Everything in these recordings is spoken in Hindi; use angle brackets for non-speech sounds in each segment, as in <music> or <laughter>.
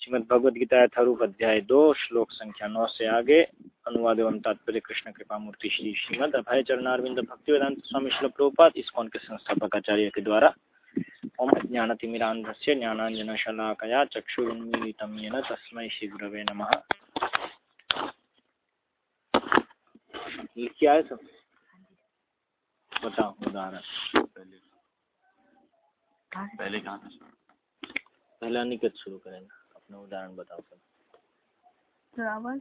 श्रीमद भगवद गीता यथारूप अध्याय दो श्लोक संख्या नौ से आगे अनुवाद एवं तात्पर्य कृष्ण कृपा मूर्ति श्री श्रीमद अभय चरणारविंद भक्ति वेदांत स्वामी श्री प्रभुपाद, इस्कॉन के संस्थापक आचार्य के द्वारा। ओम ज्ञानतिमिरांधस्य ज्ञानांजनशलाकया चक्षुरुन्मीलितं येन तस्मै श्रीगुरवे नमः। लिखिए आए सब? बताओ, उदाहरण। पहले पहले कहाँ था पहला निकट शुरू करेंगे। अपना उदाहरण बताओ सब रावण?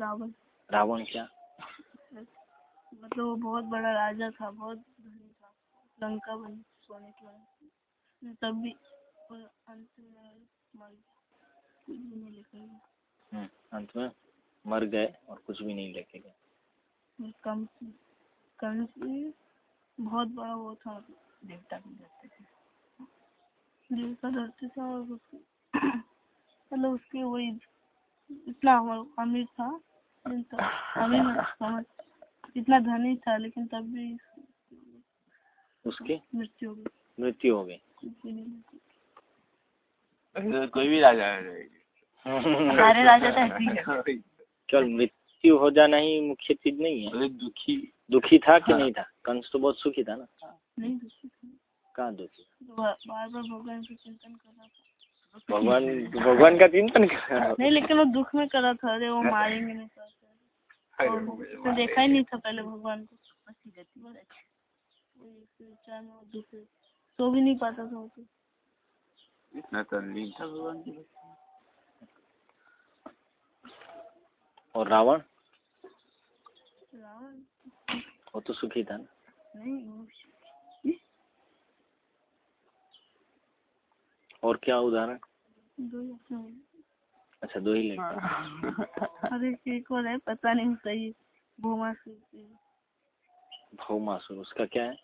रावण। रावण क्या? मतलब वो बहुत बड़ा राजा था बहुत धनी था। लंका बन सोने की वजह तब भी अंत में मर गया। कुछ भी नहीं लिखा गया। हम्म, अंत में मर गए और कुछ भी नहीं लिखे गए। कम कंस भी बहुत बड़ा वो था देवता भी डरते थे। देवता डरते थे और <clears throat> मतलब उसके वही इतना अमीर था अमीर समझ इतना धनी था लेकिन तब भी उसकी मृत्यु हो गई। मृत्यु हो गई। तो कोई भी राजा सारे राजा तो ऐसे ही है। केवल <laughs> मृत्यु हो जाना ही मुख्य चीज़ नहीं है। दुखी। दुखी था कि हाँ। नहीं था? कंस तो बहुत सुखी था ना। नहीं दूसरी था। कहाँ दुखी तो बार बार भगवान का चिंतन कर रहा था। भगवान भगवान का चिंतन नहीं लेकिन वो दुख में करा था अरे वो मारेंगे नहीं और देखा ही नहीं था पहले भगवान को। सो भी नहीं पाता था वो तो। इतना तल्लीन था। भगवान के और रावण? रावण? वो तो सुखी था ना। नहीं वो और क्या उदाहरण? दो ही हैं। अच्छा दो ही लेते <laughs> अरे एक और है पता नहीं सही भूमासुर भौमासुर उसका क्या है?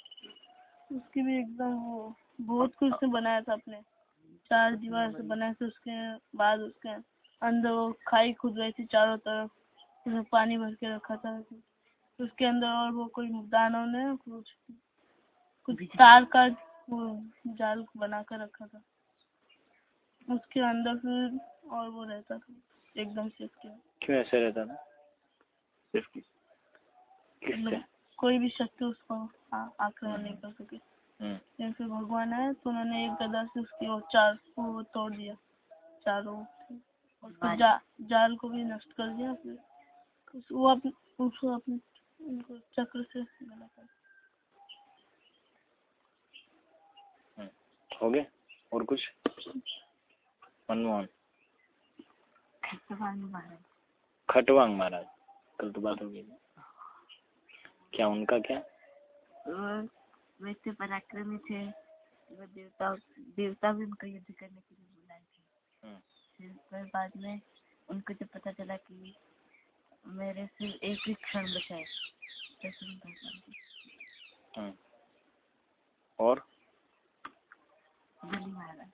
उसकी भी एकदम वो बहुत कुछ उसने बनाया था अपने। चार दीवार से बनाया था उसके बाद उसके अंदर वो खाई खुद रही थी चारों तरफ़। उसमें पानी भर के रखा था। उसके अंदर और वो कोई दानव ने कुछ कुछ तार का वो जाल बना कर रखा था। उसके अंदर फिर और वो रहता था एकदम से क्यों ऐसे रहता था? सिर्फ़ मतलब कोई भी शत्रु उसको आक्रमण नहीं कर सके। हम्म, लेकिन फिर भगवान आए तो उन्होंने एक गदा से उसकी वो चार वो तोड़ दिया। चारों और फिर जा, जाल को भी नष्ट कर दिया फिर वो अपने उसको अपने उनको चक्र से गला कर। हम्म। हो गए और कुछ? मनमोहन। खटवांग महाराज। कल तो बात हो गई क्या उनका क्या? वैसे पराक्रमी थे। वो देवता देवता भी उनको युद्ध करने के लिए बुलाए थे। हम्म, फिर पर बाद में उनको जब पता चला कि मेरे से एक ही क्षण बचा है तो। और? मारा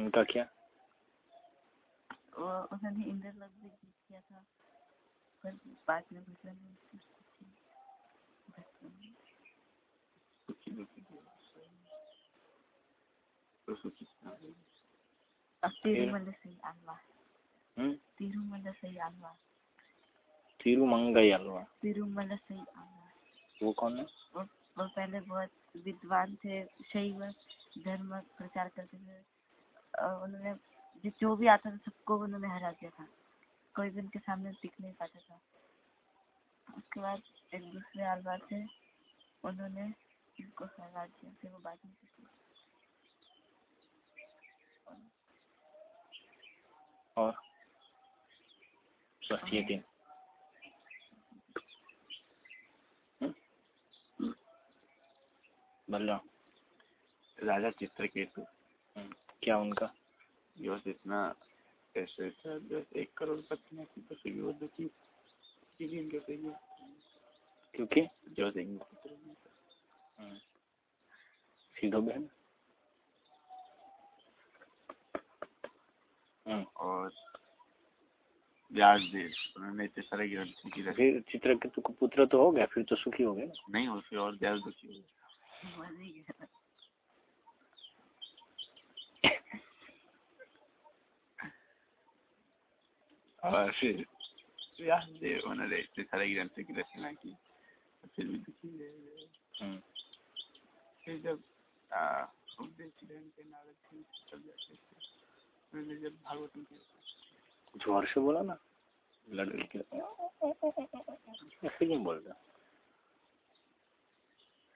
उनका क्या? उन्होंने भी जीत किया था। पर बाद में भगवान ने उसकी भस्म में सुखी दुखी सुखी अब तिरुमल से आलवा हम्म, तिरुमंगई अलवा तिरुमल वो कौन है? वो वो पहले बहुत विद्वान थे शैव धर्म प्रचार करते थे। उन्होंने जो जो भी आता था सबको उन्होंने हरा दिया था। कोई भी उनके सामने टिक नहीं पाता था। उसके बाद एक दूसरे आलवार थे उन्होंने उनको हरा दिया फिर वो बाद में और तीन हम्म? बलराम राजा चित्रकेतु। हम्म, क्या उनका? जो जितना ऐसे था बस एक करोड़ पत्नियाँ थी बस भी वो दुखी दुखी इनके सही है क्योंकि? जो ने हम्म, सीधो बहन? हम्म, और व्यास देव उन्होंने इतने सारे ग्रंथों की फिर चित्रकेतु को पुत्र तो हो गया फिर तो सुखी हो गए। ना नहीं हो फिर और व्यास दुखी हो गया। और फिर उन्होंने इतने सारे ग्रंथों की रचना की फिर भी दुखी रहे हम्म। फिर जब उपदेश ग्रहण के नारद तब जाते थे उन्होंने जब भागवतम की ज़ोर से बोला ना लड़के के ऐसे क्यों बोल रहे हो?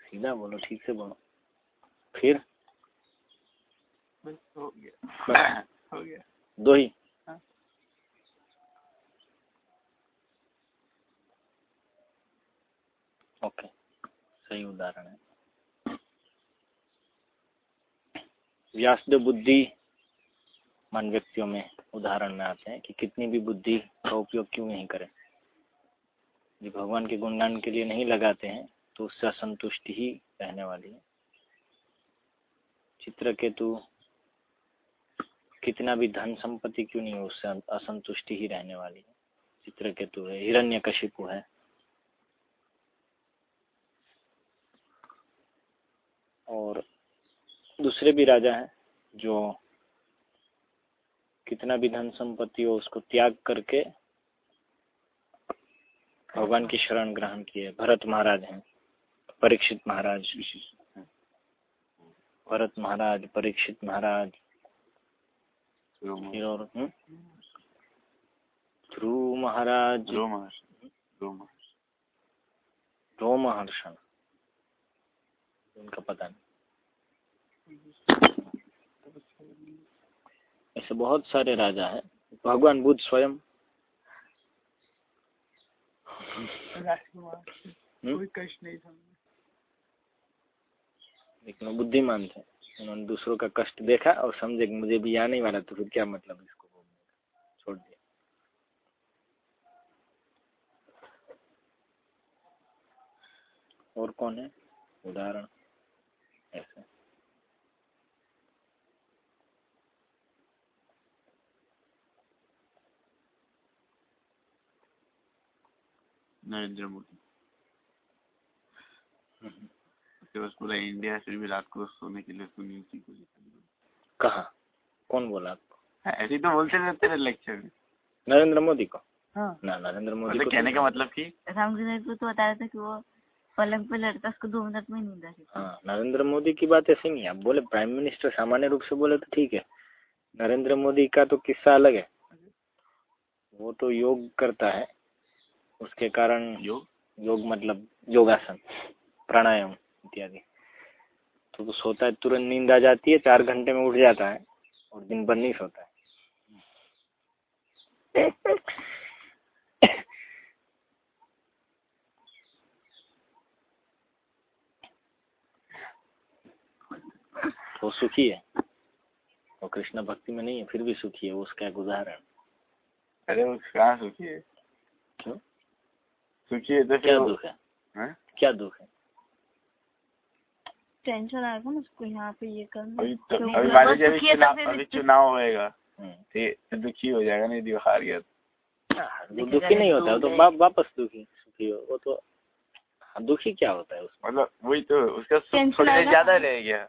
सीधा बोलो ठीक से बोलो फिर बस हो गया हो गया दो ही हाँ। ओके सही उदाहरण है। व्यासदेव बुद्धि मान व्यक्तियों में उदाहरण में आते हैं कि कितनी भी बुद्धि का उपयोग क्यों नहीं करें। जो भगवान के गुणगान के लिए नहीं लगाते हैं तो उससे असंतुष्टि ही रहने वाली है। चित्र चित्रकेतु कितना भी धन संपत्ति क्यों नहीं हो, उससे असंतुष्टि ही रहने वाली है। चित्र चित्रकेतु है, हिरण्यकशिपु है। और दूसरे भी राजा हैं जो कितना भी धन संपत्ति हो उसको त्याग करके भगवान की शरण ग्रहण किए भरत महाराज हैं परीक्षित महाराज। भरत महाराज परीक्षित महाराज। और हम्म? ध्रुव महाराज। दो महर्षि दो महर्षि रोमहर्षण उनका पता नहीं। ऐसे बहुत सारे राजा हैं। भगवान बुद्ध स्वयं। राजकुमार। हम्म? कोई कष्ट नहीं था। उनमें। लेकिन वो बुद्धिमान थे। उन्होंने दूसरों का कष्ट देखा और समझे कि मुझे भी आने वाला तो फिर क्या मतलब इसको छोड़ दिया। और कौन है? उदाहरण ऐसे नरेंद्र मोदी। उसके पास पूरा इंडिया फिर भी रात को सोने के लिए सुनी उसी को। कहा? कौन बोला आपको? हाँ, ऐसे तो बोलते रहते हैं लेक्चर में। नरेंद्र मोदी को? हाँ। ना नरेंद्र मोदी मतलब को कहने तो- का मतलब कि रामगिरी को तो बता रहा था कि वो पलंग पे लड़ता उसको दो मिनट में नींद आ हाँ नरेंद्र मोदी की बात ऐसी नहीं है। आप बोले प्राइम मिनिस्टर सामान्य रूप से बोले तो ठीक है। नरेंद्र मोदी का तो किस्सा अलग है। वो तो योग करता है। उसके कारण योग? योग मतलब योगासन प्राणायाम इत्यादि। तो वो सोता है तुरंत नींद आ जाती है चार घंटे में उठ जाता है और दिन भर नहीं सोता है। वो सुखी है। वो कृष्ण भक्ति में नहीं है फिर भी सुखी है वो उसका उदाहरण। अरे वो कहाँ सुखी है? क्यों सुखी है तो क्या दुख है? हाँ? क्या दुख है? टेंशन आएगा ना उसको यहाँ पे ये करना अभी तो तो अभी मान लीजिए अभी सुखी है तो चुनाव अभी चुनाव होएगा। हम्म। ठीक दुखी हो जाएगा नहीं दियो हार गया तो। हाँ, वो दुखी नहीं होता तो वा, वापस दुखी सुखी हो वो तो हाँ, दुखी क्या होता है उसमें? मतलब वही तो उसका सुख थोड़ी ज़्यादा रह गया।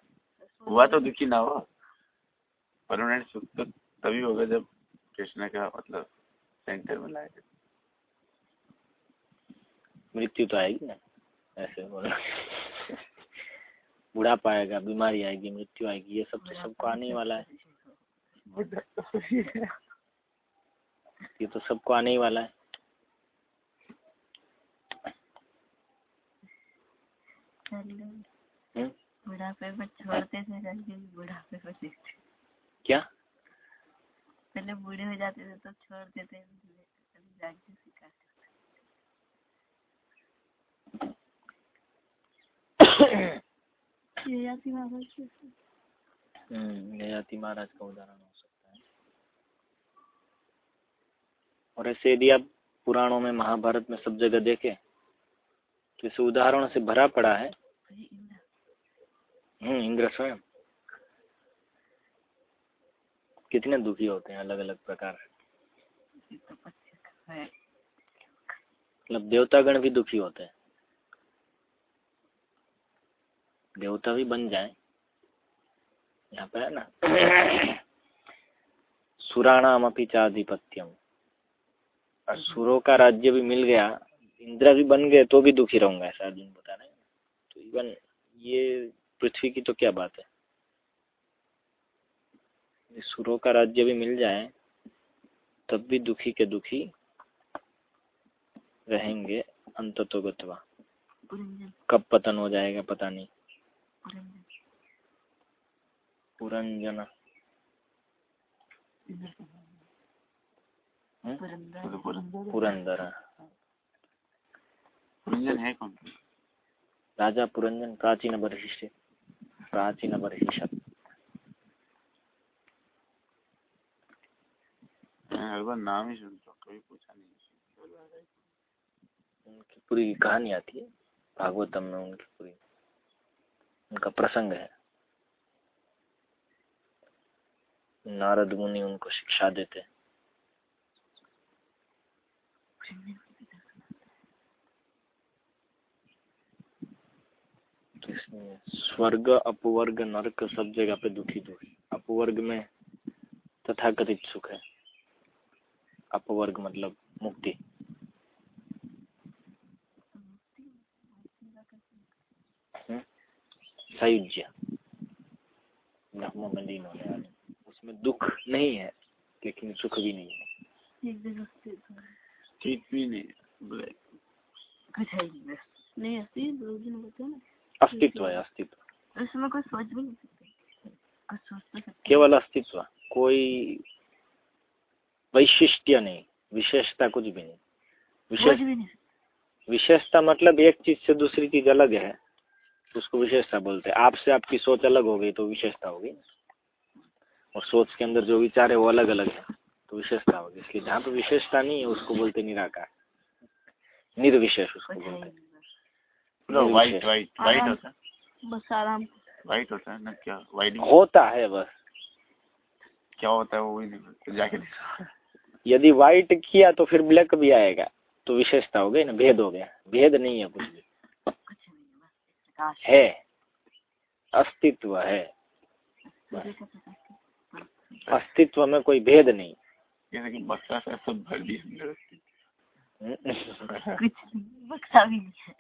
हुआ तो दुखी ना हो परमानेंट सुख तो तभी होगा जब कृष्ण का मतलब सेंटर में लाएगा मृत्यु तो आएगी ना ऐसे बोलना बुढ़ापा आएगा बीमारी आएगी मृत्यु आएगी ये सब तो सबको आने ही वाला है। ये तो सबको आने ही वाला है। हम्म? बुढ़ापे पर छोड़ते थे बुढ़ापे पर देखते क्या? पहले बूढ़े हो जाते थे तो छोड़ देते सिखाते ये जाति महाराज के हम्म, ययाति महाराज का उदाहरण हो सकता है। और ऐसे यदि आप पुराणों में महाभारत में सब जगह देखे तो इस उदाहरणों से भरा पड़ा है। हम्म इंद्र स्वयं। कितने दुखी होते हैं अलग अलग प्रकार तो मतलब देवतागण भी दुखी होते हैं। देवता भी बन जाए। यहाँ पे है ना? <coughs> सुराणाम अपि चाधिपत्यम असुरों का राज्य भी मिल गया इंद्र भी बन गए तो भी दुखी रहूँगा ऐसा अर्जुन बता रहे हैं। तो इवन ये पृथ्वी की तो क्या बात है? सुरों का राज्य भी मिल जाए तब भी दुखी के दुखी रहेंगे अंत तो कब पतन हो जाएगा पता नहीं। पुरंजन। पुरंदर। पुरंजन है कौन? राजा पुरंजन प्राचीन बर्हिष्ठ प्राचीन बर्हिषत हर बार नाम ही सुनता हूँ कभी पूछा नहीं उनकी पूरी कहानी आती है भागवतम में उनकी पूरी। उनका प्रसंग है। नारद मुनि उनको शिक्षा देते तो स्वर्ग, अपवर्ग, नरक सब जगह पे दुखी दुखी अपवर्ग में तथाकथित सुख है। अपवर्ग मतलब मुक्ति हम्म? सायुज्य। ब्रह्म में लीन होने वाले उसमें दुख नहीं है लेकिन सुख भी नहीं है। ठीक भी नहीं अस्तित्व है अस्तित्व। उसमें कोई सोच भी नहीं सकते। केवल अस्तित्व कोई वैशिष्ट्य नहीं विशेषता कुछ भी नहीं। विशेष विशेषता मतलब एक चीज़ से दूसरी चीज़ अलग है। उसको विशेषता बोलते हैं। आपसे आपकी सोच अलग हो गई तो विशेषता होगी। और सोच के अंदर जो विचार है वो अलग अलग है तो विशेषता होगी। इसलिए जहाँ पे विशेषता नहीं है उसको बोलते निराकार। निर्विशेष उसको ही बोलते हैं। नहीं बस वाइट वाइट वाइट होता है। बस आराम। वाइट होता है ना क्या? वाइट होता है बस। क्या होता है वो ही नहीं जाके यदि व्हाइट किया तो फिर ब्लैक भी आएगा तो विशेषता हो गई ना भेद हो गया। भेद नहीं है कुछ भी कुछ नहीं बस प्रकाश है अस्तित्व है। अस्तित्व में कोई भेद नहीं। जैसे बक्सा से सब भर दिए अंदर कुछ नहीं बक्सा भी है।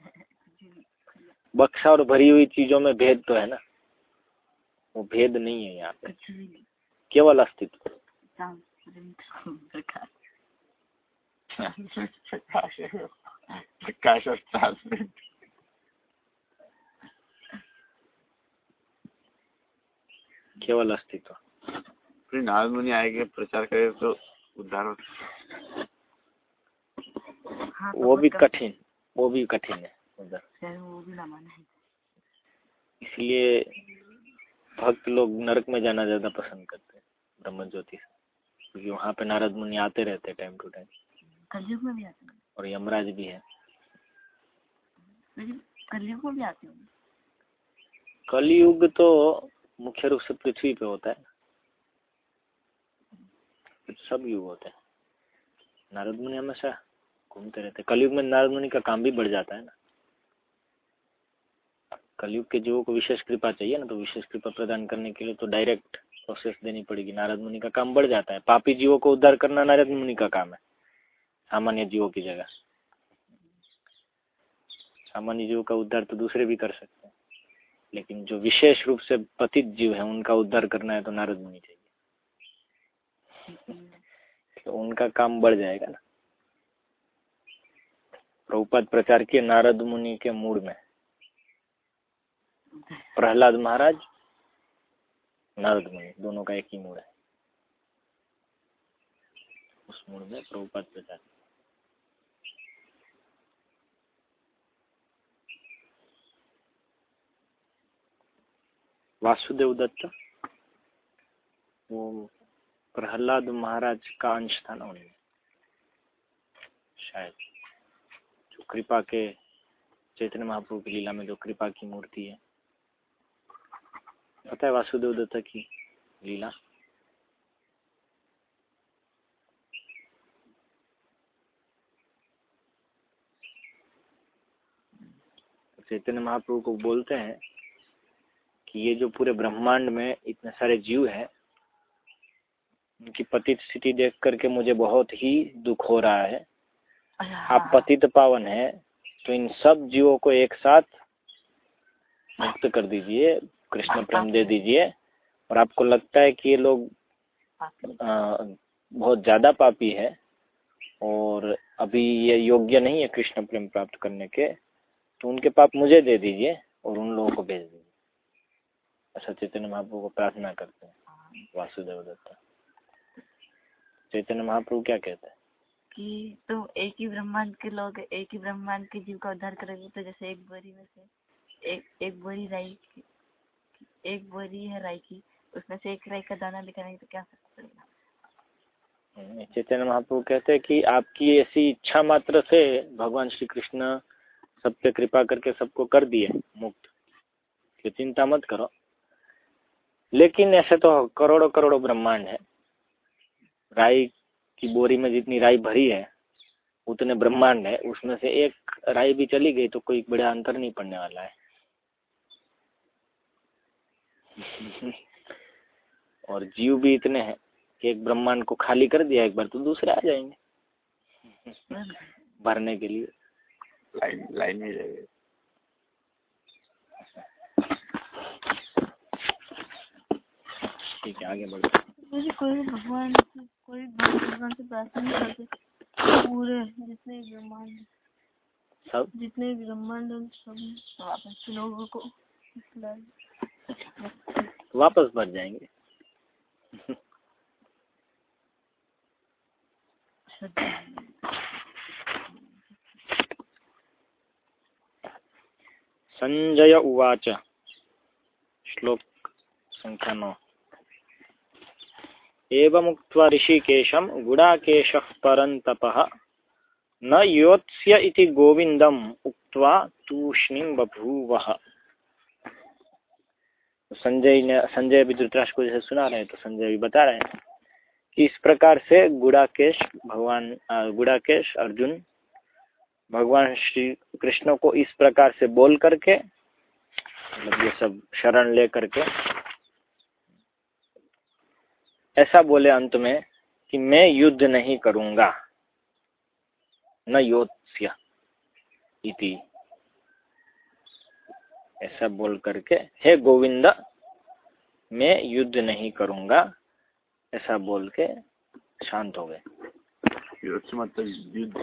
बक्सा और भरी हुई चीज़ों में भेद तो है ना। वो भेद नहीं है यहाँ पे। केवल अस्तित्व। प्रकाश। प्रकाश है वो। प्रकाश और ट्रांसपेरेंट केवल अस्तित्व। फिर नारद मुनि आएँगे प्रचार करे तो उद्धार हो। हाँ तो वो भी कठिन वो भी कठिन है उधर। वो भी ना माना। इसलिए भक्त लोग नरक में जाना ज़्यादा पसंद करते हैं ब्रह्म ज्योति से। क्योंकि वहाँ पे नारद मुनि आते रहते हैं टाइम टू टाइम कलयुग में भी आते हैं। और यमराज भी है। कलयुग में भी आते होंगे। कलयुग तो मुख्य रूप से पृथ्वी पे होता है। सब युग होते हैं। नारद मुनि हमेशा घूमते रहते हैं। कलयुग में नारद मुनि का काम भी बढ़ जाता है ना। कलयुग के जीवों को विशेष कृपा चाहिए ना तो विशेष कृपा प्रदान करने के लिए तो डायरेक्ट प्रोसेस देनी पड़ेगी। नारद मुनि का काम बढ़ जाता है। पापी जीवों को उद्धार करना नारद मुनि का काम है। सामान्य जीवों की जगह। सामान्य जीवों का उद्धार तो दूसरे भी कर सकते हैं। लेकिन जो विशेष रूप से पतित जीव है, उनका उद्धार करना है तो नारद मुनि चाहिए। तो उनका काम बढ़ जाएगा ना। प्रभुपाद प्रचार किए नारद मुनि के मूड में। प्रहलाद महाराज, नारद मुनि, दोनों का एक ही मूड है। उस मूड में प्रभुपाद प्रचार वासुदेव दत्त वो प्रहलाद महाराज का अंश था ना उनमें शायद जो कृपा के, चैतन्य महाप्रभु की लीला में जो कृपा की मूर्ति है। पता है वासुदेव दत्त की लीला? चैतन्य महाप्रभु को बोलते हैं कि ये जो पूरे ब्रह्मांड में इतने सारे जीव हैं उनकी पतित स्थिति देख करके मुझे बहुत ही दुख हो रहा है। आप पतित पावन है तो इन सब जीवों को एक साथ मुक्त कर दीजिए कृष्ण प्रेम दे दीजिए और आपको लगता है कि ये लोग आ, बहुत ज़्यादा पापी है और अभी ये योग्य नहीं है कृष्ण प्रेम प्राप्त करने के तो उनके पाप मुझे दे दीजिए और उन लोगों को भेज दीजिए। ऐसा चैतन्य महाप्रभु को प्रार्थना करते हैं। वासुदेव दत्ता चैतन्य महाप्रभु क्या कहते हैं? कि तुम एक ही ब्रह्मांड के लोग एक ही ब्रह्मांड के जीव का उद्धार करोगे तो जैसे एक बोरी में से एक एक बोरी राई एक बोरी है राई की उसमें से एक राई का दाना निकालेंगे तो क्या फ़र्क पड़ेगा? चैतन्य महाप्रभु कहते हैं कि आपकी ऐसी इच्छा मात्र से भगवान श्री कृष्ण सब पे कृपा करके सबको कर दिए मुक्त। कि चिंता मत करो। लेकिन ऐसे तो करोड़ों करोड़ों ब्रह्मांड है। राई की बोरी में जितनी राई भरी है उतने ब्रह्मांड है। उसमें से एक राई भी चली गई तो कोई बड़ा अंतर नहीं पड़ने वाला है। <laughs> और जीव भी इतने हैं कि एक ब्रह्मांड को खाली कर दिया एक बार तो दूसरे आ जाएँगे। <laughs> भरने के लिए। लाइन लाइन में रहेगा ठीक है आगे बढ़ते मुझे कोई भगवान से कोई भगवान से प्रार्थना नहीं करते। पूरे जितने ब्रह्मांड सब? जितने ब्रह्मांड सब वापस लोगों को वापस भर जाएँगे। संजय उवाच श्लोक संख्या नौ। एवमुक्त्वा ऋषिकेशं गुडाकेशः परन्तपः। न योत्स्य इति गोविन्दम् उक्त्वा संजय ने संजय भी को जैसे सुना रहे हैं तो संजय भी बता रहे हैं कि इस प्रकार से गुड़ाकेश भगवान गुड़ाकेश, अर्जुन, भगवान श्री कृष्ण को इस प्रकार से बोल करके मतलब ये सब शरण ले करके ऐसा बोले अंत में कि मैं युद्ध नहीं करूँगा। न योत्स्य इति। ऐसा बोल करके हे गोविंद मैं युद्ध नहीं करूँगा। ऐसा बोल के शांत हो गए। मतलब युद्ध।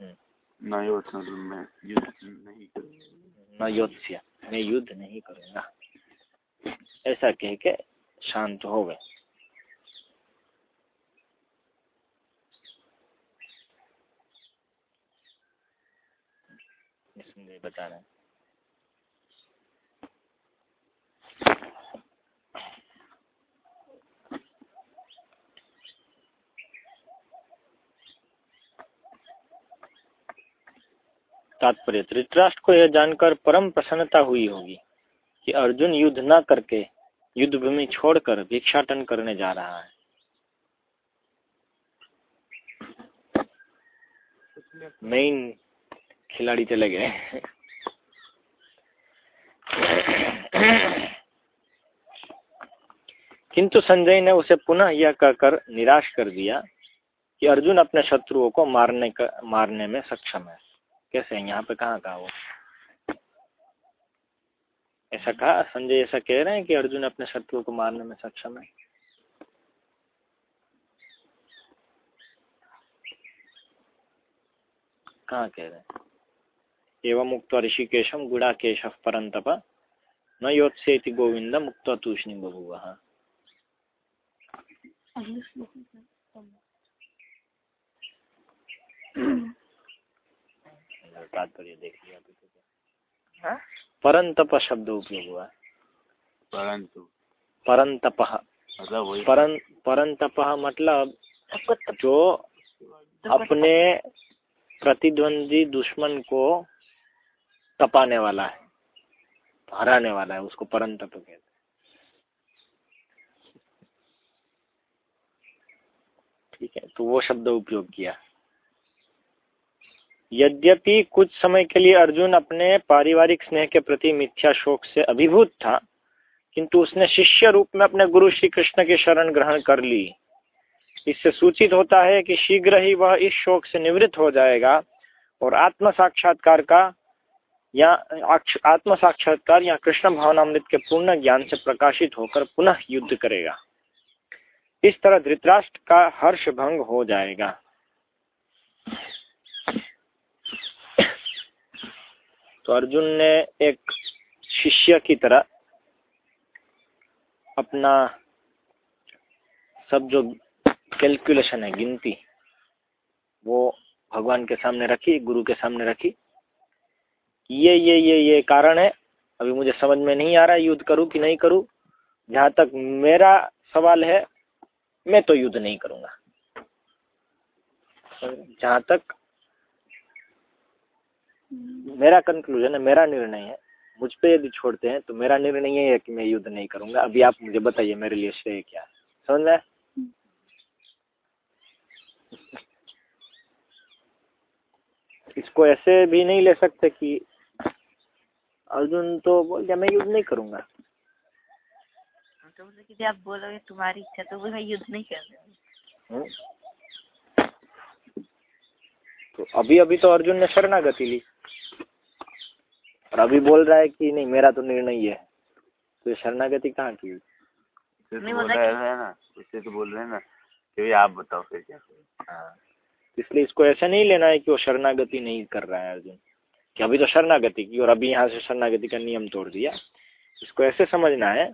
हम्म। न योत्स मतलब मैं युद्ध नहीं करूँगा। न योत्स्य मैं युद्ध नहीं करूँगा। ऐसा कह के शांत हो गए। इसमें बता रहे तात्पर्य धृतराष्ट्र को यह जानकर परम प्रसन्नता हुई होगी कि अर्जुन युद्ध न करके युद्ध भूमि छोड़कर भिक्षाटन करने जा रहा है। मेन खिलाड़ी चले गए। किंतु संजय ने उसे पुनः यह कहकर निराश कर दिया कि अर्जुन अपने शत्रुओं को मारने का, मारने में सक्षम है। कैसे? यहाँ पे कहाँ कहा वो? ऐसा कहा? संजय ऐसा कह रहे हैं कि अर्जुन अपने शत्रुओं को मारने में सक्षम है। कहाँ कह रहे हैं? एवं मुक्त ऋषिकेशम गुड़ाकेश परंतप न योत्सेति गोविंद मुक्त तूषणी बभुव? तात्पर्य देख लिया हाँ? परंतप शब्द उपयोग हुआ परंतु परंतप मतलब परं परंतप मतलब जो अपने प्रतिद्वंदी दुश्मन को तपाने वाला है, हराने वाला है, उसको परंतप कहते हैं। ठीक है तो वो शब्द उपयोग किया। यद्यपि कुछ समय के लिए अर्जुन अपने पारिवारिक स्नेह के प्रति मिथ्या शोक से अभिभूत था, किंतु उसने शिष्य रूप में अपने गुरु श्री कृष्ण की शरण ग्रहण कर ली। इससे सूचित होता है कि शीघ्र ही वह इस शोक से निवृत्त हो जाएगा और आत्म साक्षात्कार का या आत्म साक्षात्कार या कृष्ण भावनामृत के पूर्ण ज्ञान से प्रकाशित होकर पुनः युद्ध करेगा। इस तरह धृतराष्ट्र का हर्ष भंग हो जाएगा। तो अर्जुन ने एक शिष्य की तरह अपना सब जो कैलकुलेशन है, गिनती, वो भगवान के सामने रखी, गुरु के सामने रखी ये ये ये ये कारण है। अभी मुझे समझ में नहीं आ रहा युद्ध करूँ कि नहीं करूँ। जहाँ तक मेरा सवाल है, मैं तो युद्ध नहीं करूँगा। जहाँ तक मेरा कंक्लूजन है, मेरा निर्णय है, मुझ पे यदि छोड़ते हैं तो मेरा निर्णय ये है कि मैं युद्ध नहीं करूँगा। अभी आप मुझे बताइए, मेरे लिए श्रेय क्या है? समझ में इसको ऐसे भी नहीं ले सकते कि अर्जुन तो बोल गया मैं युद्ध नहीं करूँगा। तो बोले आप बोलोगे तुम्हारी इच्छा तो वो युद्ध नहीं कर रहे हम्म? तो अभी अभी तो अर्जुन ने शरणागति ली। और अभी बोल रहा है कि नहीं मेरा तो निर्णय है। तो शरणागति कहाँ की तो बोल रहे ना उससे तो बोल रहे ना कि आप बताओ फिर क्या हाँ। इसलिए इसको ऐसा नहीं लेना है कि वो शरणागति नहीं कर रहा है अर्जुन। कि अभी तो शरणागति की, और अभी यहाँ से शरणागति का नियम तोड़ दिया। इसको ऐसे समझना है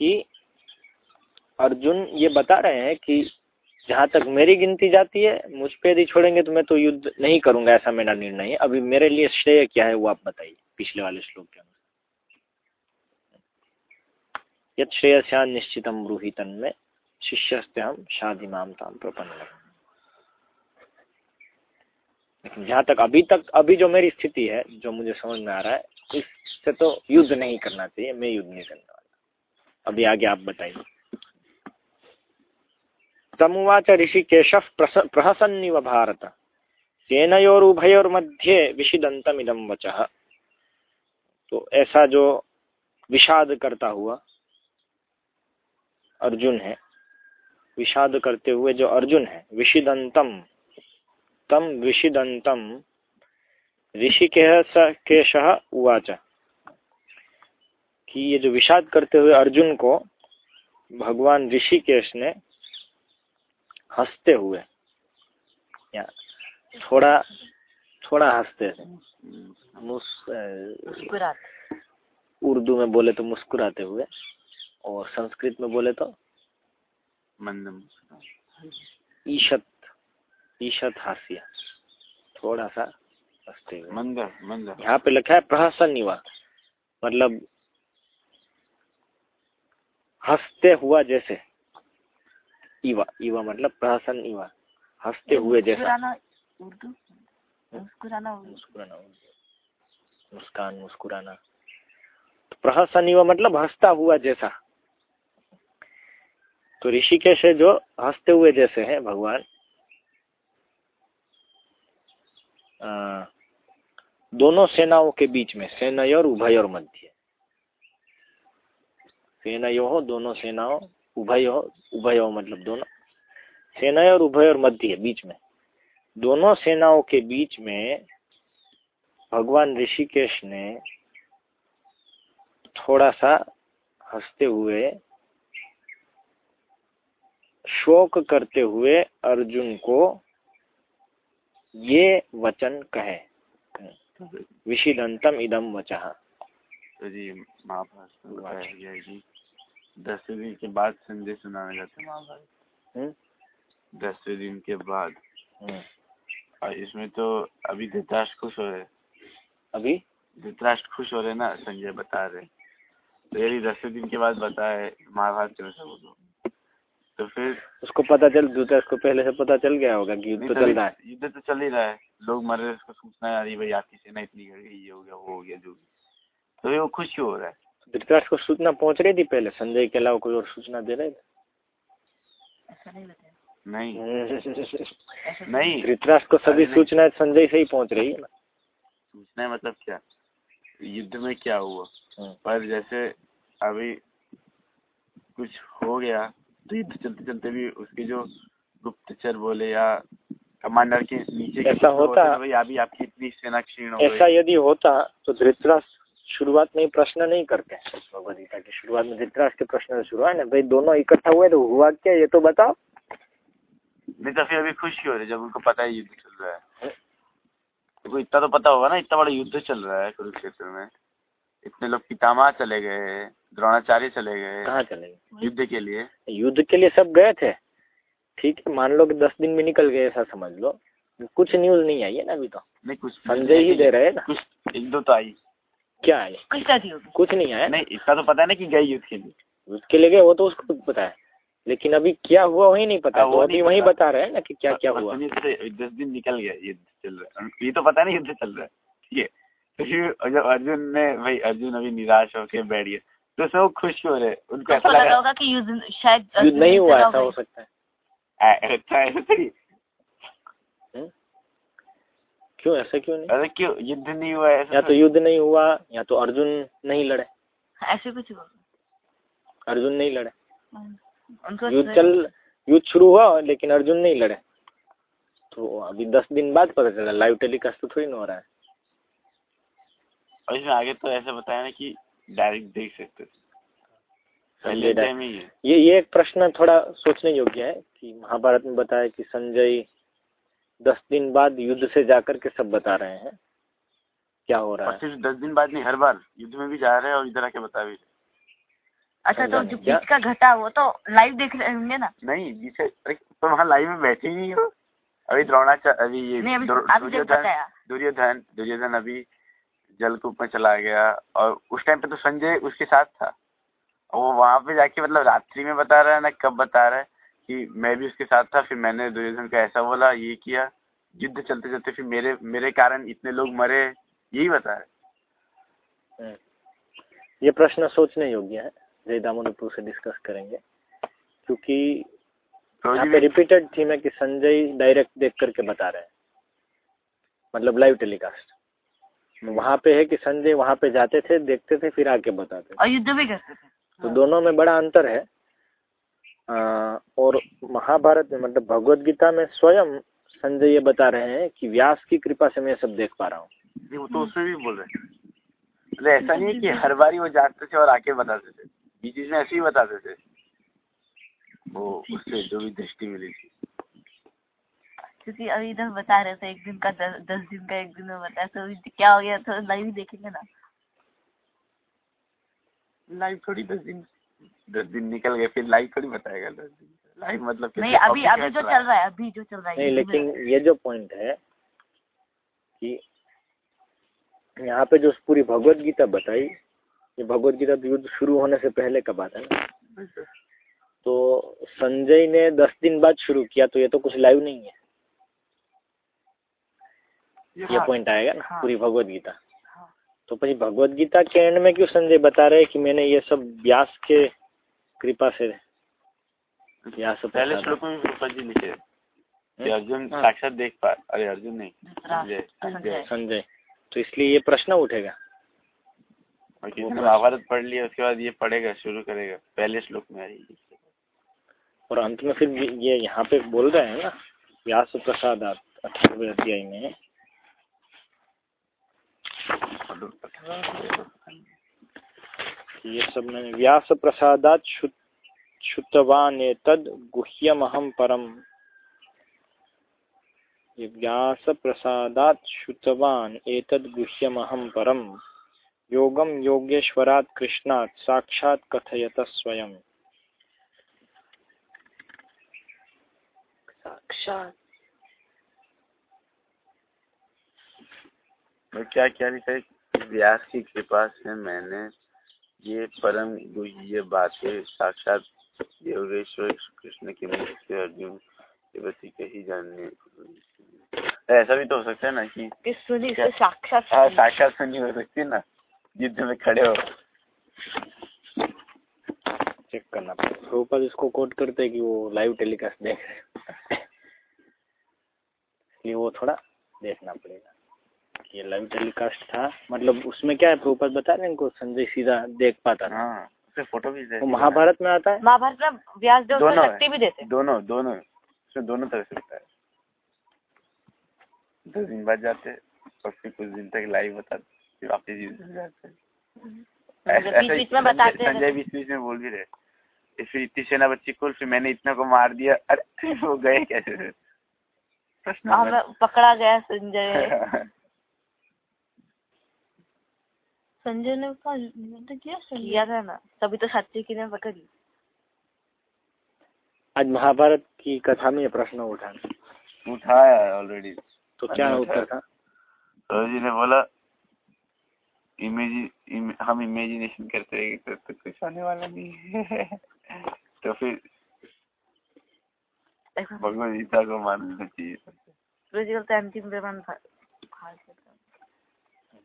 कि अर्जुन ये बता रहे हैं कि जहाँ तक मेरी गिनती जाती है, मुझ पे यदि छोड़ेंगे तो मैं तो युद्ध नहीं करूँगा, ऐसा मेरा निर्णय है। अभी मेरे लिए श्रेय क्या है वो आप बताइए, पिछले वाले श्लोक के अनुसार। यद श्रेयस्यान निश्चितम ब्रूही तन में शिष्यस्ते हम शादी माम ताम प्रपन्न। लेकिन जहाँ तक अभी तक, अभी जो मेरी स्थिति है, जो मुझे समझ में आ रहा है, इससे तो युद्ध नहीं करना चाहिए, मैं युद्ध नहीं करने वाला। अभी आगे आप बताइए। तमुवाच ऋषिकेश प्रहसन्निव भारत। सेनयोरुभयोर्मध्ये विषिदंतमिदम वच। तो ऐसा जो विषाद करता हुआ, अर्जुन है, विषाद करते हुए जो अर्जुन है, विषिदंतम तम विषिदंतम ऋषिकेश केश उवाच। कि ये जो विषाद करते हुए अर्जुन को भगवान ऋषिकेश ने हँसते हुए या थोड़ा थोड़ा हँसते मुस्कुराते। उर्दू में बोले तो मुस्कुराते हुए और संस्कृत में बोले तो मंदम ईशत ईशत हास्य। थोड़ा सा हँसते हुए मंदर मंदर यहाँ पे लिखा है प्रहसन युवा मतलब हँसते हुआ जैसे। इवा इवा मतलब प्रहसन इवा हँसते हुए जैसा। उर्दू? मुस्कुराना मुस्कुराना मुस्कान मुस्कुराना। तो प्रहसन इवा मतलब हंसता हुआ जैसा। तो ऋषिकेश है जो हँसते हुए जैसे हैं भगवान आ, दोनों सेनाओं के बीच में सेनयोर उभयोर मध्य। सेनयो हो दोनों सेनाओं, उभय उभय मतलब दोनों। सेना और उभय और मध्य बीच में। दोनों सेनाओं के बीच में भगवान ऋषिकेश ने थोड़ा सा हँसते हुए, शोक करते हुए अर्जुन को ये वचन कहे। विशिदंतम इदम वचहा तो जी महाभारत जी दसवें दिन के बाद संदेश सुनाने जाते महाभारत हम्म? दसवें दिन के बाद। हम्म। और इसमें तो अभी धृतराष्ट्र खुश हो रहे अभी? धृतराष्ट्र खुश हो रहे ना संजय बता रहे तो यदि दसवें दिन के बाद बताए महाभारत के अनुसार वो तो फिर उसको पता चल धृतराष्ट्र को पहले से पता चल गया होगा कि युद्ध तो चल रहा है। युद्ध तो चल ही रहा है। लोग मर रहे उसको सूचना आ रही भाई आपकी सेना इतनी घट गई ये हो गया वो हो गया जो भी। तो वो खुश क्यों हो रहा है। धृतराष्ट्र को सूचना पहुँच रही थी पहले? संजय के अलावा कोई और सूचना दे रहे थे? नहीं नहीं। <laughs> धृतराष्ट्र को सभी सूचना संजय से ही पहुँच रही है ना? सूचना मतलब क्या? युद्ध में क्या हुआ? हम्म। पर जैसे अभी कुछ हो गया तो युद्ध चलते चलते भी उसके जो गुप्तचर बोले या कमांडर के नीचे ऐसा होता- हैं, भाई अभी आपकी इतनी सेना क्षीण हो ऐसा यदि होता तो धृतराष्ट्र शुरुआत में ही प्रश्न नहीं करते। भगवद गीता की शुरुआत में धृतराष्ट्र के प्रश्न से शुरू है ना भाई दोनों इकट्ठा हुए तो हुआ क्या ये तो बताओ। नहीं तो फिर अभी खुशी हो रही जब उनको पता है युद्ध चल रहा है? देखो इतना तो पता होगा ना इतना बड़ा युद्ध चल रहा है कुरुक्षेत्र में। इतने लोग पितामह चले गए द्रोणाचार्य चले गए कहाँ चलेंगे युद्ध के लिए। युद्ध के लिए सब गए थे? ठीक है मान लो कि दस दिन भी निकल गए ऐसा समझ लो। कुछ न्यूज़ नहीं आई है ना अभी तो? नहीं कुछ संजय ही दे रहे हैं ना? कुछ एक दो तो आई। क्या है कुछ होगी। कुछ नहीं आया? नहीं इसका तो पता है ना कि गए युद्ध के लिए। युद्ध के लिए गए वो तो उसको पता है। लेकिन अभी क्या हुआ वही नहीं पता। हाँ, तो वो अभी वही बता रहे हैं ना कि क्या क्या हुआ। तो दस दिन निकल गया युद्ध चल रहा है। ये तो पता है ना युद्ध चल रहा है। ठीक है। तो फिर जब अर्जुन ने भाई अर्जुन अभी निराश होके बैठ गया तो सब खुश हो रहे उनको ऐसा लगा लगा होगा कि युद्ध शायद युद्ध नहीं हुआ ऐसा हो सकता है। "आ, अच्छा ऐसा थोड़ी हम्म? क्यों ऐसा क्यों नहीं? अरे क्यों? युद्ध नहीं हुआ ऐसा या तो युद्ध नहीं हुआ या तो अर्जुन नहीं लड़े। ऐसे कुछ हुआ। अर्जुन नहीं लड़े। युद्ध चल युद्ध शुरू हुआ लेकिन अर्जुन नहीं लड़े। तो अभी दस दिन बाद पता चला लाइव टेलीकास्ट तो थोड़ी ना हो रहा है। और इसमें आगे तो ऐसा बताया ना कि डायरेक्ट देख सकते थे। पहले संजय टाइम ही है। ये ये एक प्रश्न थोड़ा सोचने योग्य है कि महाभारत में बताया कि संजय दस दिन बाद युद्ध से जाकर के सब बता रहे हैं। क्या हो रहा है? सिर्फ़ दस दिन बाद नहीं हर बार युद्ध में भी जा रहे हैं और इधर आके बता भी रहे अच्छा तो जो बीच का घटा वो तो लाइव देख रहे होंगे ना? नहीं जिसे तो वहाँ लाइव में बैठे ही हो। अभी द्रोणाचार्य अभी ये दुर्योधन दुर्योधन दुर्योधन अभी जलकूप में चला गया और उस टाइम पे तो संजय उसके साथ था। वो वहाँ पे जाके मतलब रात्रि में बता रहा है ना कब बता रहा है कि मैं भी उसके साथ था फिर मैंने दुर्योधन का ऐसा बोला ये किया युद्ध चलते चलते फिर मेरे मेरे कारण इतने लोग मरे यही बता रहा है। हम्म। ये प्रश्न सोचने योग्य है जय दामोदरपुर से डिस्कस करेंगे क्योंकि तो यहाँ पे रिपीटेड थीम है कि संजय डायरेक्ट देख करके बता रहे हैं मतलब लाइव टेलीकास्ट वहाँ पे है कि संजय वहाँ पे जाते थे देखते थे फिर आके बताते थे। और युद्ध भी करते थे। तो दोनों में बड़ा अंतर है। आ, और महाभारत में मतलब भगवत गीता में स्वयं संजय ये बता रहे हैं कि व्यास की कृपा से मैं ये सब देख पा रहा हूँ। नहीं, वो तो उसमें भी बोल रहे हैं। मतलब ऐसा नहीं है कि हर बार वो जाते थे और आके बताते थे। बीच बीच में ऐसे ही बताते थे। वो उससे जो भी दृष्टि मिली थी। क्योंकि अभी इधर बता रहे थे एक दिन का दस, दस दिन का एक दिन में बताया तो क्या हो गया तो लाइव देखेंगे ना। लाइव थोड़ी दस दिन दस दिन निकल गए फिर लाइव थोड़ी बताएगा दस दिन। लाइव मतलब नहीं अभी अभी जो चल रहा है अभी जो चल रहा है नहीं लेकिन ये जो पॉइंट है कि यहाँ पे जो पूरी भगवत गीता बताई ये भगवत गीता तो युद्ध शुरू होने से पहले का बात है ना? तो संजय ने दस दिन बाद शुरू किया तो ये तो कुछ लाइव नहीं है। ये पॉइंट आएगा ना हाँ। पूरी भगवत गीता। हाँ। तो फिर भगवत गीता के एंड में क्यों संजय बता रहे हैं कि मैंने ये सब व्यास के कृपा से व्यास पहले श्लोक में रूपा जी लिखे। हैं हम्म? अर्जुन हाँ। साक्षात देख पा अरे अर्जुन नहीं संजय। तो इसलिए ये प्रश्न उठेगा। और किसी ने महाभारत पढ़ लिया उसके बाद ये पढ़ेगा शुरू करेगा। पहले श्लोक में आएगी। और अंत में फिर ये ये यहाँ पे बोल रहे हैं ना व्यास प्रसाद अठारहवें अध्याय में। ये सब मैंने व्यास प्रसादात श्रुतवान तद गुह्यमहम परम। ये व्यास प्रसादात श्रुतवान एतद गुह्यमहम परम। योगम योगेश्वरात कृष्णात् साक्षात कथयत स्वयं। साक्षात। क्या क्या लिखा व्यास की कृपा से मैंने ये परम गुह्य बातें साक्षात योगेश्वर कृष्ण के मुख से अर्जुन के प्रति कही जानने ऐसा भी तो हो सकता है ना कि कि सुनी से साक्षात हाँ साक्षात सुनी हो सकती है ना युद्ध में खड़े हो। चेक करना पड़ेगा। प्रभुपाद इसको कोट करते हैं कि वो लाइव टेलीकास्ट देख रहे हैं। इसलिए वो थोड़ा देखना पड़ेगा। ये लाइव टेलीकास्ट था। मतलब उसमें क्या है प्रभुपाद बता रहे इनको? संजय सीधा देख पाता था। हाँ उससे फ़ोटो भी दे वो महाभारत में आता है? महाभारत में व्यास देव दोनों शक्ति भी देते हैं। दोनों दोनों। उसमें दोनों तरह से होता है। दस दिन बाद जाते और फिर कुछ दिन तक लाइव बताते फिर वापस जाते हैं। ऐसा- बीच ऐसा बीच में बताते संजय बीच बीच में बोल भी रहे फिर इतनी सेना बच्ची को फिर मैंने इतना को मार दिया। अरे वो गए कैसे? प्रश्न पकड़ा गया संजय <laughs> है। संजय ने कहा युद्ध किया संजय? किया था ना तभी तो सात्विकी ने पकड़ी। आज महाभारत की कथा में ये प्रश्न उठा। उठाया ऑलरेडी तो क्या उत्तर था? तो जी ने बोला इमेज इम, हम इमेजिनेशन करते हैं तो, तो कुछ होने वाला नहीं है। <laughs> तो फिर भगवत गीता को मान लेना चाहिए है अंतिम।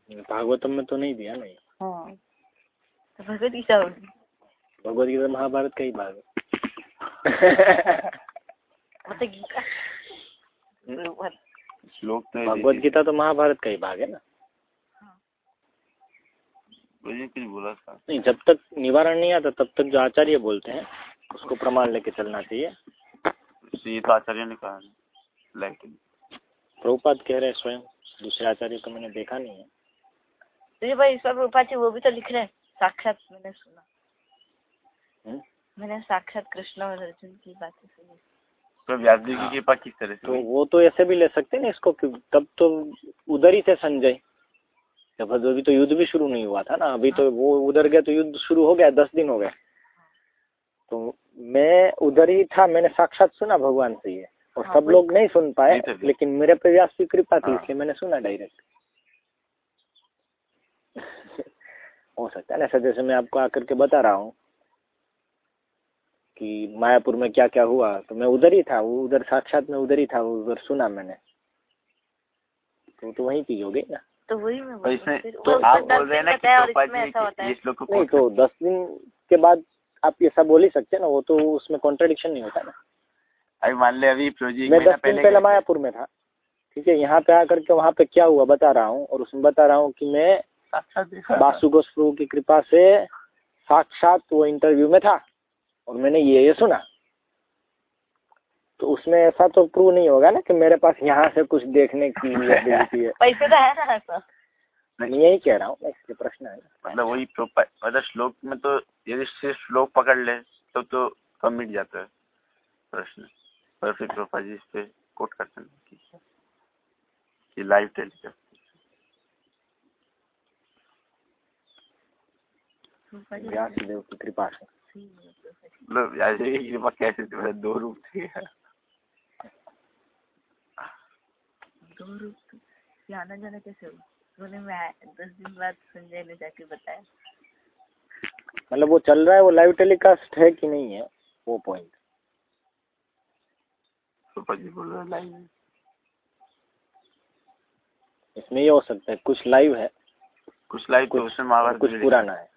भागवतम में तो नहीं दिया नहीं। हाँ तो भगवत गीता भगवत गीता महाभारत का ही भाग है। श्लोक तो भगवत गीता तो महाभारत का ही भाग है ना? कुछ बोला था। नहीं जब तक निवारण नहीं आता तब तक जो आचार्य बोलते हैं उसको प्रमाण लेके चलना चाहिए। तो ये तो आचार्य ने कहा लेकिन। प्रभुपाद कह रहे स्वयं दूसरे आचार्य को मैंने देखा नहीं है। तो भाई ईश्वर उपाध्याय वो भी तो लिख रहे हैं साक्षात मैंने सुना। हम्म? मैंने साक्षात कृष्ण और अर्जुन की बातें सुनी। तो व्यास जी की कृपा किस तरह से तो वो तो ऐसे भी ले सकते हैं ना इसको कि तब तो उधर ही थे संजय। जब अभी तो युद्ध भी शुरू नहीं हुआ था ना अभी तो वो उधर गए तो युद्ध शुरू हो गया दस दिन हो गए। तो मैं उधर ही था मैंने साक्षात सुना भगवान से ये। और हाँ, सब लोग नहीं सुन पाए लेकिन मेरे पे व्यास की कृपा थी हाँ। इसलिए मैंने सुना डायरेक्ट हो सकता है। ना ऐसा जैसे मैं आपको आकर के बता रहा हूँ कि मायापुर में क्या क्या हुआ तो मैं उधर ही था वो उधर साक्षात में उधर ही था वो उधर सुना मैंने। तो तो वही चीज़ हो गई ना। तो वही मैं इसमें तो आप बोल रहे हैं ना दस कि है इस लोग को नहीं तो दस दिन के बाद आप ये सब बोल ही सकते हैं ना वो तो उसमें कॉन्ट्रडिक्शन नहीं होता ना। अभी मान ले अभी प्रोजी मैं दस दिन पहले। मायापुर में था ठीक है यहाँ पे आकर के वहाँ पे क्या हुआ बता रहा हूँ और उसमें बता रहा हूँ कि मैं साक्षात देखा प्रभु की कृपा से साक्षात वो इंटरव्यू में था और मैंने ये ये सुना। तो उसमें ऐसा तो प्रूव नहीं होगा ना कि मेरे पास यहाँ से कुछ देखने की <laughs> है। पैसे तो है ना ऐसा? मैं यही कह रहा हूँ मैं प्रश्न है। मतलब वही मतलब श्लोक में तो यदि सिर्फ़ श्लोक पकड़ ले तो तो कम मिट जाता है प्रश्न। पर फिर प्रोपा जी इस पे कोट करते हैं कि लाइव टेलीकास्ट की कृपा से मतलब कृपा कैसे थी दो रूप थे दो रूप तो ये आना जाना कैसे हुआ में दस दिन बाद संजय ने जाके बताया मतलब वो चल रहा है वो लाइव टेलीकास्ट है कि नहीं है वो पॉइंट इसमें ये हो सकता है कुछ लाइव है कुछ लाइव तो कुछ उसमें कुछ पुराना है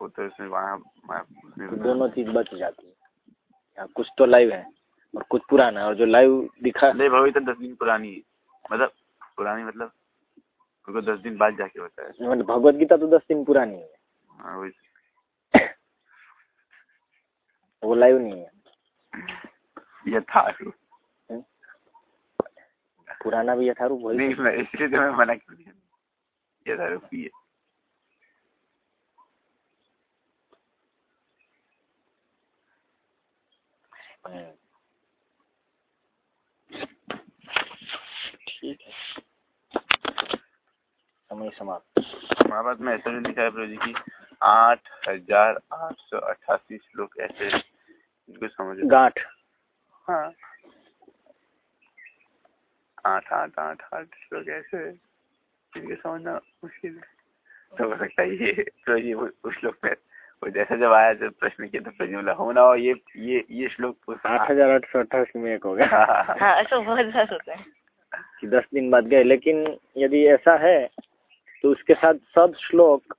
वो तो उसमें वहाँ तो दोनों चीज़ बच जाती है। कुछ तो लाइव है और कुछ पुराना और जो लाइव दिखा नहीं भवी तो दस दिन पुरानी है। मतलब पुरानी मतलब उनको दस दिन बाद जाके बताया मतलब भगवत गीता तो दस दिन पुरानी है। हाँ वही। वो लाइव नहीं है। यथारूप पुराना भी यथारूप वही नहीं मैं इसलिए तो मैं मना कर दिया। यथारूप ही है। है। ठीक है। समय समाप्त महाभारत में ऐसा भी लिखा है प्रभु जी की। आठ हज़ार आठ सौ अट्ठासी श्लोक ऐसे इनको समझ गांठ। हाँ। आठ आठ आठ आठ श्लोक ऐसे इनको समझना मुश्किल है। तो हो सकता है ये प्रभु जी उस श्लोक में वो जैसा जब आया जब प्रश्न किया तो प्रभु जी बोला हो ना हो ये ये ये श्लोक आठ हज़ार आठ सौ अट्ठासी में एक हो गया। <laughs> हाँ, ऐसा बहुत बार होता है। कि दस दिन बाद गए लेकिन यदि ऐसा है तो उसके साथ सब श्लोक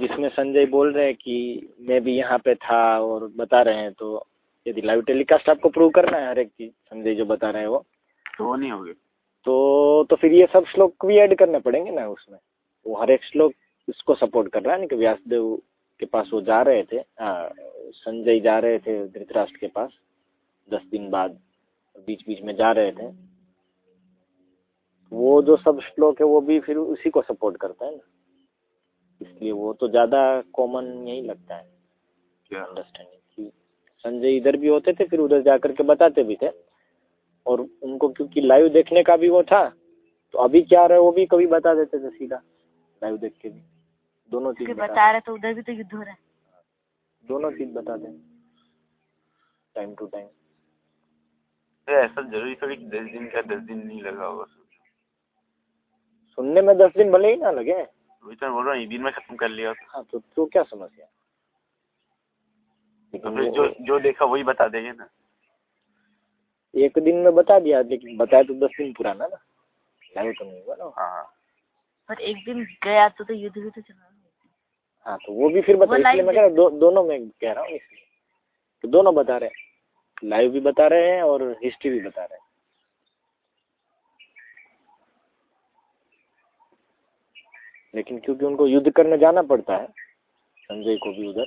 जिसमें संजय बोल रहे हैं कि मैं भी यहाँ पे था और बता रहे हैं तो यदि लाइव टेलीकास्ट आपको प्रूव करना है हर एक चीज़ संजय जो बता रहे हैं वो तो वो नहीं होगी। तो तो फिर ये सब श्लोक भी ऐड करने पड़ेंगे ना उसमें। वो हर एक श्लोक उसको सपोर्ट कर रहा है ना कि व्यासदेव के पास वो जा रहे थे संजय जा रहे थे धृतराष्ट्र के पास दस दिन बाद बीच बीच में जा रहे थे। वो जो सब श्लोक है वो भी फिर उसी को सपोर्ट करता है ना। इसलिए वो तो ज़्यादा कॉमन यही लगता है। अंडरस्टैंडिंग संजय इधर भी होते थे फिर उधर जा के बताते भी थे। और उनको क्योंकि लाइव देखने का भी वो था तो अभी क्या रहे वो भी कभी बता देते थे सीधा लाइव देख के भी। दोनों चीज़ बता बता रहे तो उधर भी तो युद्ध हो रहा है। दोनों चीज़ बता दें। टाइम टू टाइम ऐसा ज़रूरी थोड़ी दस दिन का दस दिन नहीं लगा होगा सुनने में दस दिन भले ही ना लगे। वही तो बोल रहा हूँ दिन में खत्म कर लिया। हाँ तो तो क्या समस्या? तो फिर जो जो देखा वही बता देंगे ना। एक दिन में बता दिया लेकिन बताया तो दस दिन पुराना ना। तो नहीं हुआ ना। हाँ हाँ। पर एक दिन गया तो तो युद्ध भी तो चल। है तो वो भी फिर बता इसलिए मैं कह रहा हूँ दो, दोनों में कह रहा हूँ इसलिए। तो दोनों बता रहे हैं। लाइव भी बता रहे हैं और हिस्ट्री भी बता रहे हैं। लेकिन क्योंकि उनको युद्ध करने जाना पड़ता है संजय को भी उधर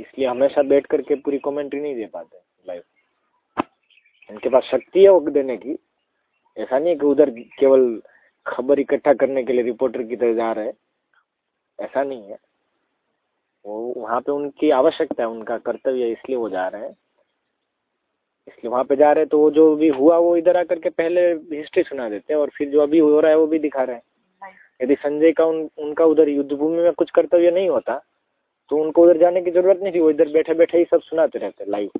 इसलिए हमेशा बैठ करके पूरी कमेंट्री नहीं दे पाते लाइव उनके पास शक्ति है वो देने की। ऐसा नहीं है कि उधर केवल खबर इकट्ठा करने के लिए रिपोर्टर की तरह जा रहे हैं। ऐसा नहीं है। वो वहाँ पे उनकी आवश्यकता है उनका कर्तव्य है इसलिए वो जा रहे हैं। इसलिए वहाँ पे जा रहे हैं तो वो जो भी हुआ वो इधर आकर के पहले हिस्ट्री सुना देते हैं और फिर जो अभी हो रहा है वो भी दिखा रहे हैं। यदि संजय का उन उनका उधर युद्ध भूमि में कुछ कर्तव्य नहीं होता तो उनको उधर जाने की ज़रूरत नहीं थी वो इधर बैठे बैठे ही सब सुनाते रहते लाइव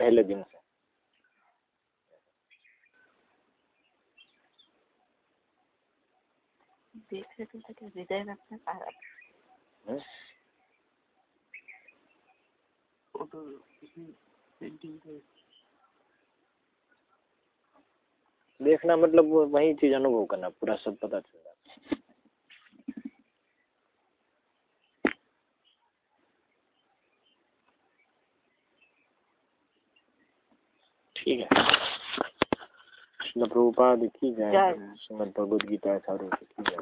पहले दिन से। देख रहे थे तो क्या विजय में अपना? वो तो पेंटिंग पे देखना मतलब वही चीज़ अनुभव करना पूरा सब पता चल जाता ठीक है। प्रभुपाद की जाए जय। श्रीमद भगवद गीता सारू की जाए।